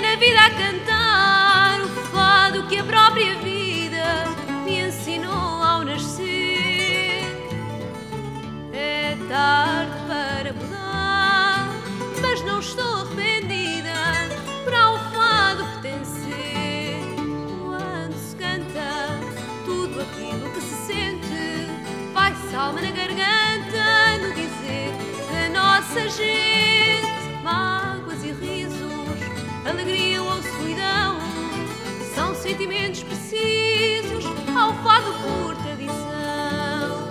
vida a cantar o fado que a própria vida me ensinou ao nascer. É tarde para mudar, mas não estou arrependida para o fado pertencer. Quando se canta tudo aquilo que se sente, vai-se alma na garganta no dizer da nossa gente. Alegria ou solidão, são sentimentos precisos ao fado por tradição.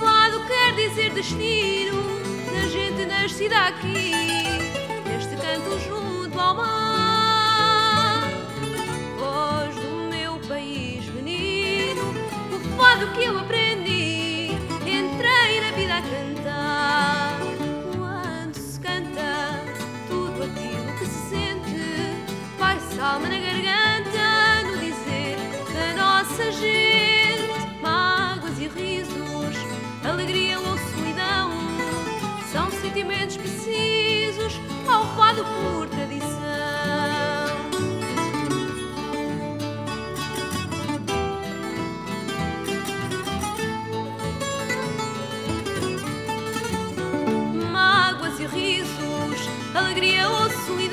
Fado quer dizer destino da gente nascida aqui, neste canto junto ao mar. Voz do meu país menino, o fado que eu aprendi, Calma na garganta no dizer da nossa gente, mágoas e risos, alegria ou solidão, são sentimentos precisos ao quadro por tradição. Mágoas e risos, alegria ou solidão